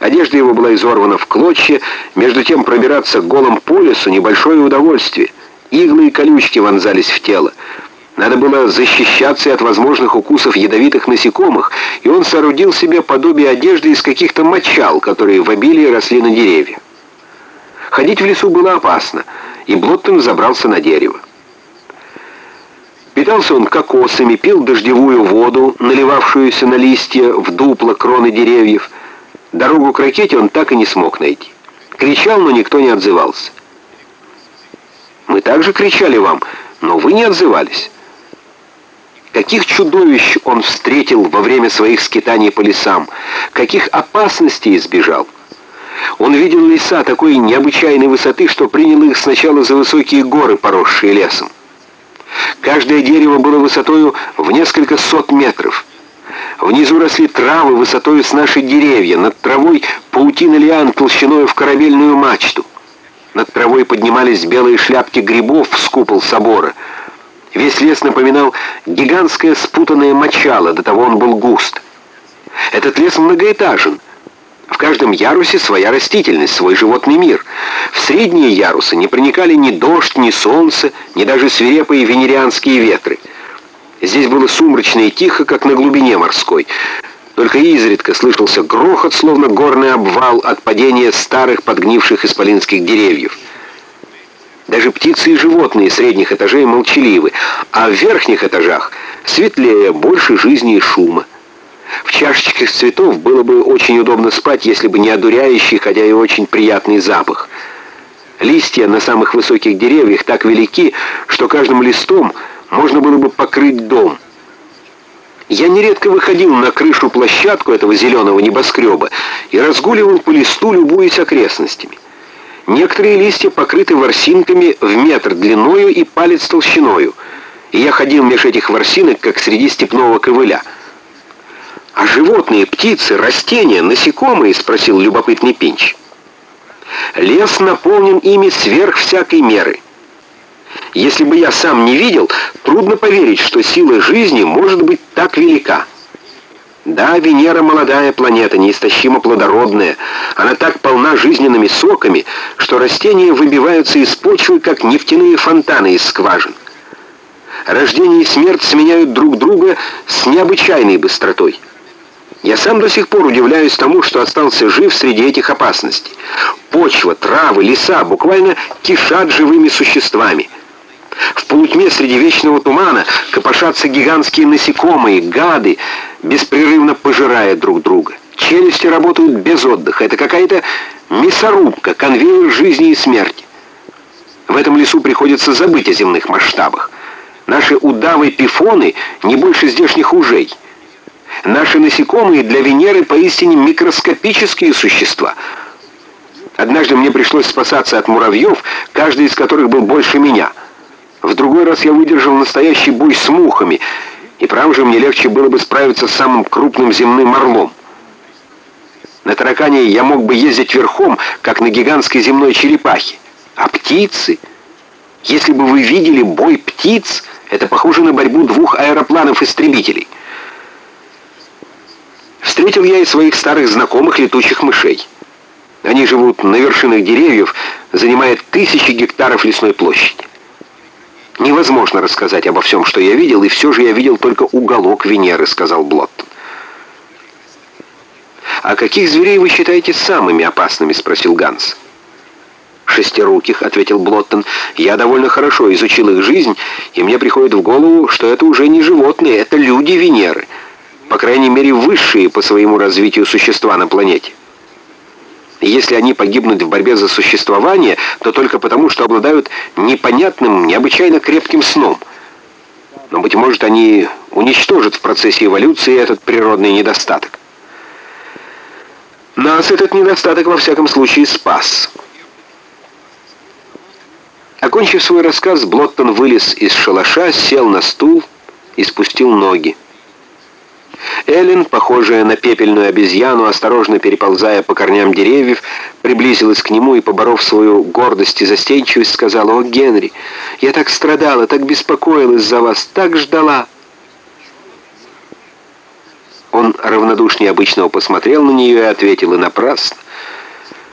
Одежда его была изорвана в клочья, между тем пробираться голым по лесу — небольшое удовольствие. Иглы и колючки вонзались в тело. Надо было защищаться от возможных укусов ядовитых насекомых, и он соорудил себе подобие одежды из каких-то мочал, которые в обилии росли на деревьях. Ходить в лесу было опасно, и Блоттон забрался на дерево. Питался он кокосами, пил дождевую воду, наливавшуюся на листья в дупло кроны деревьев. Дорогу к ракете он так и не смог найти. Кричал, но никто не отзывался. Мы также кричали вам, но вы не отзывались. Каких чудовищ он встретил во время своих скитаний по лесам, каких опасностей избежал. Он видел леса такой необычайной высоты, что принял их сначала за высокие горы, поросшие лесом. Каждое дерево было высотою в несколько сот метров. Внизу росли травы высотою с наши деревья, над травой паутина лиан толщиной в корабельную мачту. Над травой поднимались белые шляпки грибов с купол собора. Весь лес напоминал гигантское спутанное мочало, до того он был густ. Этот лес многоэтажен — в каждом ярусе своя растительность, свой животный мир. В средние ярусы не проникали ни дождь, ни солнце, ни даже свирепые венерианские ветры. Здесь было сумрачно и тихо, как на глубине морской. Только изредка слышался грохот, словно горный обвал от падения старых подгнивших исполинских деревьев. Даже птицы и животные средних этажей молчаливы, а в верхних этажах светлее, больше жизни и шума. В чашечках цветов было бы очень удобно спать, если бы не одуряющий, хотя и очень приятный запах. Листья на самых высоких деревьях так велики, что каждым листом можно было бы покрыть дом. Я нередко выходил на крышу-площадку этого зеленого небоскреба и разгуливал по листу, любуясь окрестностями. Некоторые листья покрыты ворсинками в метр длиною и палец толщиною, и я ходил меж этих ворсинок, как среди степного ковыля — «А животные, птицы, растения, насекомые?» — спросил любопытный Пинч. «Лес наполнен ими сверх всякой меры. Если бы я сам не видел, трудно поверить, что сила жизни может быть так велика. Да, Венера молодая планета, неистощимо плодородная. Она так полна жизненными соками, что растения выбиваются из почвы, как нефтяные фонтаны из скважин. Рождение и смерть сменяют друг друга с необычайной быстротой». Я сам до сих пор удивляюсь тому, что остался жив среди этих опасностей. Почва, травы, леса буквально кишат живыми существами. В полутьме среди вечного тумана копошатся гигантские насекомые, гады, беспрерывно пожирая друг друга. Челюсти работают без отдыха. Это какая-то мясорубка, конвейер жизни и смерти. В этом лесу приходится забыть о земных масштабах. Наши удавы-пифоны не больше здешних ужей. Наши насекомые для Венеры поистине микроскопические существа. Однажды мне пришлось спасаться от муравьев, каждый из которых был больше меня. В другой раз я выдержал настоящий бой с мухами, и правда же мне легче было бы справиться с самым крупным земным орлом. На таракане я мог бы ездить верхом, как на гигантской земной черепахе. А птицы? Если бы вы видели бой птиц, это похоже на борьбу двух аэропланов-истребителей. Встретил я и своих старых знакомых летучих мышей. Они живут на вершинах деревьев, занимая тысячи гектаров лесной площади. Невозможно рассказать обо всем, что я видел, и все же я видел только уголок Венеры, сказал Блоттон. «А каких зверей вы считаете самыми опасными?» — спросил Ганс. «Шестируких», — ответил Блоттон. «Я довольно хорошо изучил их жизнь, и мне приходит в голову, что это уже не животные, это люди Венеры» по крайней мере, высшие по своему развитию существа на планете. Если они погибнут в борьбе за существование, то только потому, что обладают непонятным, необычайно крепким сном. Но, быть может, они уничтожат в процессе эволюции этот природный недостаток. Нас этот недостаток, во всяком случае, спас. Окончив свой рассказ, Блоттон вылез из шалаша, сел на стул и спустил ноги. Эллен, похожая на пепельную обезьяну, осторожно переползая по корням деревьев, приблизилась к нему и, поборов свою гордость и застенчивость, сказала, «О, Генри, я так страдала, так беспокоилась за вас, так ждала». Он равнодушнее обычного посмотрел на нее и ответил, и напрасно.